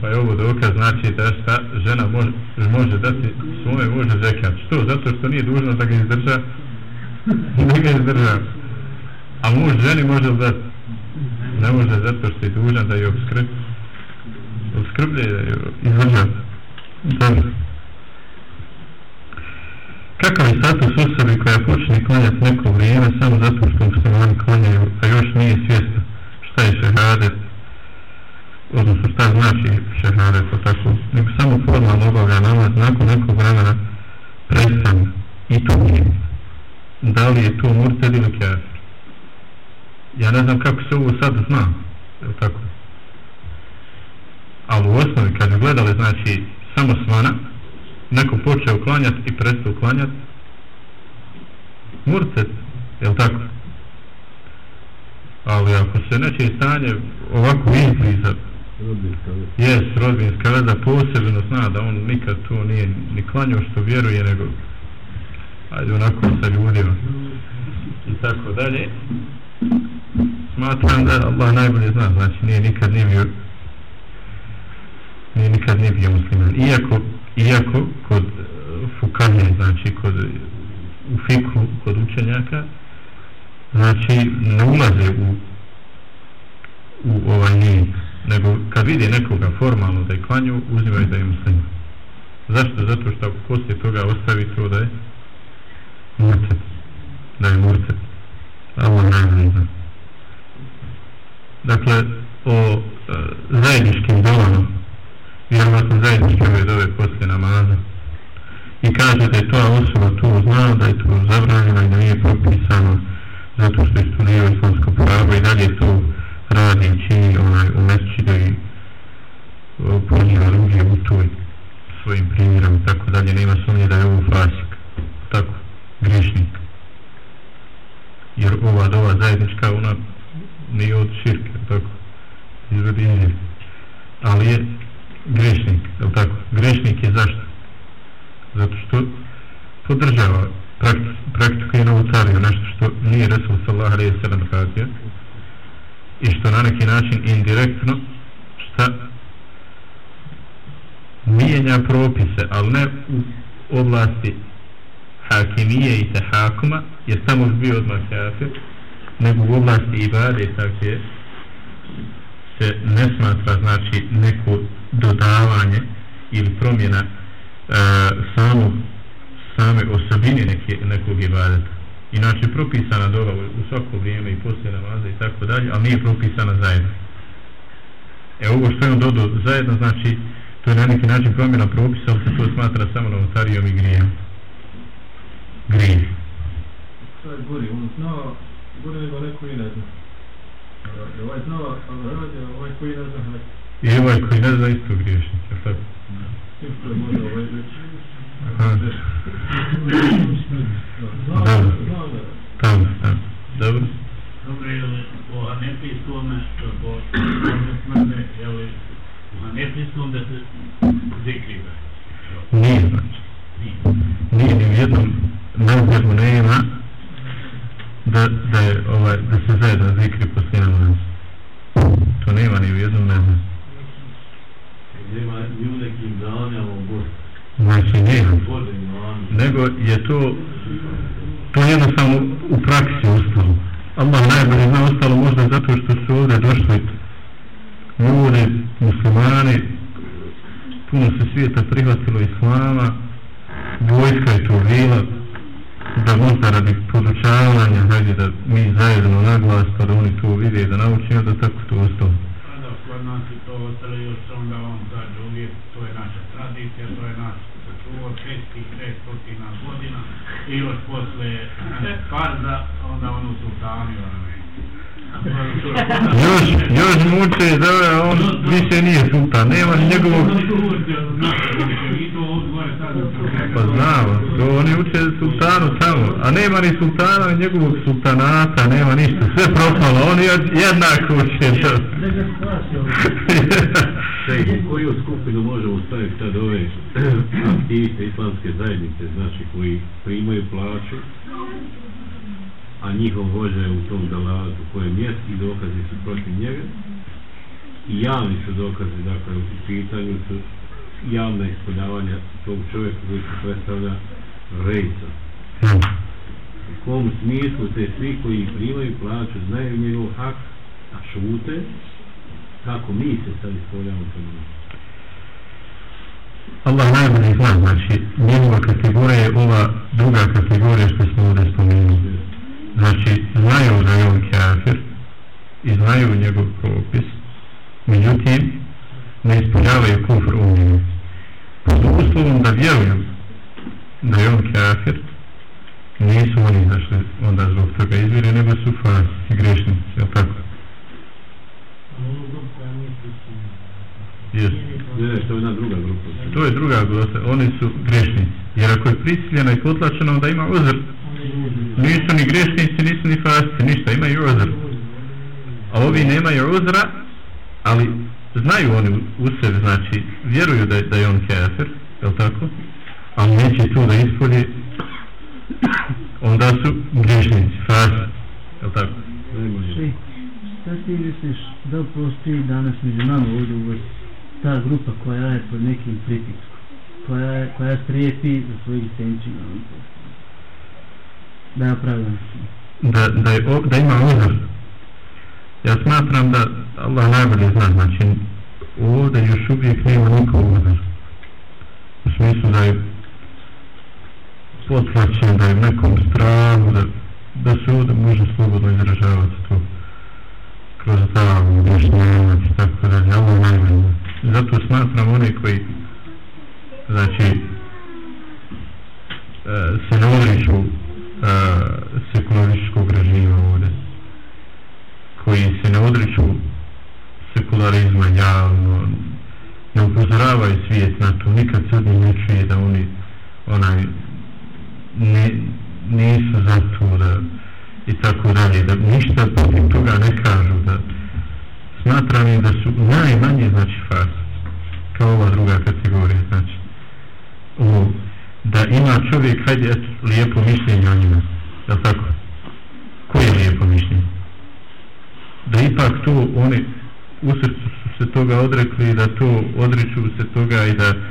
Pa je ovo dokaz znači da šta žena može, može dati svome može zekat. Što? zato što nije dužno da ga izdrža? Da ga izdrža. A muž ženi može dati? Ne može zato što je dužan da je obskrb obskrblje da je izdrža. Dobro. Kakav je status osobi koja počne klanjati neko vrijeme samo zato što muslimani klanjaju a još nije svjesna šta je šehadet? Odnosno šta znači šehadet to tako nego samo formalno obavlja namaz nakon nekog vremena prestan i to nije da li je to murted ili kjafir ja ne znam kako se ovo sad zna je tako? Ali u osnovi kad gledali znači samo smana neko počeo klanjati i prestao klanjati murted je tako? Ali ako se neće stanje ovako izbliza jes rodinska veza posebno zna da on nikad to nije ni klanio što vjeruje nego ajde onako sa ljudima i tako dalje. Smatram da Allah najbolje zna znači nije nikad nije bio nije nikad nije bio musliman. Iako, iako kod e, uh, fukanje znači kod u fiku kod učenjaka znači ne ulaze u u ovaj nijet nego kad vidi nekoga formalno da je klanju uzimaju da je musliman. Zašto? zato što ako poslije toga ostavi to da je murtet da je murtet Allah najbolje zna. Dakle o e, zajedničkim vas vjerovatno zajedničke ove dove poslije namaza. I kaže da je to osoba to zna da je to zabranjeno i da nije propisano zato što je studijio islamsko pravo i dalje to radi čini onaj u mesčidu i e, poziva druge u toj svojim primjerom i tako dalje. Nema sumnje da je ovo fasik tako, grišnik jer ova dova zajednička ona nije od širke tako izvedi izvedi ali je grešnik je tako, grešnik je zašto? Zato što podržava praktiku i novotariju nešto što nije Resul sallahu alaihi sallam radio i što na neki način indirektno šta mijenja propise ali ne u oblasti hakimije i tehakuma jer tamo bio odmah kafir nego u oblasti ibade tako je se ne smatra znači neko dodavanje ili promjena e, samo same osobine neke, nekog ibadeta inače propisana dova u svako vrijeme i poslije namaza i tako dalje ali nije propisana zajedno. E ovo što je on dodao zajedno znači to je na neki način promjena propisa ali se to smatra samo novotarijom i grijem grijem to je gori, on znao gori nego neko i ne zna. Ovaj znao, ali radi, ovaj koji ne zna i ovaj koji ne zna isto griješnik je tako? Isto je možda ovaj Dobro. Tamo. Dobro. Dobro, je po Hanefijskome, po smrne, je li u da se zikriva? Nije, znači. Nije ni u jednom nazvedu nema da, da, je, ovaj, da se zajedno zikri poslije namaza. To nema ni u jednom nazvedu. Nema ni u nekim danjama u Bošku. Znači, nema. Nego je to to je jednostavno u praksi ostalo. Allah najbolje zna ostalo možda zato što su ovdje došli ljudi, muslimani, puno se svijeta prihvatilo islama, vojska je to bila, da možda radi podučavanja, hajde da mi zajedno naglas, pa da oni to vide da naučimo, da tako to ostalo. Kod nas je to ostalo još onda on kaže uvijek, to je naša tradicija, to je naš šestih, šestotina godina i još posle farza, onda on u sultani, ono još, još muče da on više nije sultan, nema njegovog pa znamo, to oni uče sultanu tamo, a nema ni sultana ni njegovog sultanata, nema ništa, sve propalo, oni jednako uče. Dakle, Šejh, u koju skupinu možemo staviti tad ove aktiviste islamske zajednice, znači koji primaju plaću, a njihov vođa je u tom dalazu kojem jest i dokazi su protiv njega, i javni su dokazi, dakle, u pitanju su javna ispoljavanja tog čovjeka koji se predstavlja rejca. U kom smislu te svi koji primaju plaću znaju njegov hak, a šute, kako mi se sad ispoljavamo tome. Allah najbolje zna, znači njegova kategorija je ova druga kategorija što smo ovdje spomenuli. Znači, znaju da je on kafir i znaju njegov propis, međutim, ne ispoljavaju kufr u njemu. Pod uslovom da vjerujem da je on kafir, nisu oni zašli onda zbog toga izvire, nego su fasi, grešnici, jel tako? Ne, ne, to je jedna druga grupa. To je druga grupa, oni su grešnici. Jer ako je prisiljeno i potlačeno, onda ima uzr. Nisu ni grešnici, nisu ni fasici, ništa, imaju uzr. A ovi nemaju uzra, ali znaju oni u sebi, znači, vjeruju da, da je on kafir, je li tako? Ali neće to da ispolje, onda su grešnici, fasici, je li tako? Ne šta ti misliš, da postoji danas među nama ovdje u vrsti ta grupa koja je pod nekim pritiskom, koja, je, koja strepi za svojih senčina, ono da je pravim da, da, je, da ima uzor. Ja smatram da Allah najbolje zna, znači ovdje još uvijek nema niko uzor. U smislu da je potlačen, da je nekom strahu, da, da se ovdje može slobodno izražavati to kroz davu, objašnjavati i tako da Allah najbolje. Zato smatram one koji znači e, se ne odriču uh, sekularističkog režima ovdje koji se ne odriču sekularizma javno ne upozoravaju svijet na to nikad se ne čuje da oni onaj ne, nisu za to da i tako dalje da ništa protiv toga ne kažu da smatram je da su najmanje znači fasici kao ova druga kategorija znači ovo da ima čovjek hajde eto, lijepo mišljenje o njima da tako? Koje je lijepo mišljenje? Da ipak to oni u srcu su se toga odrekli da to odriču se toga i da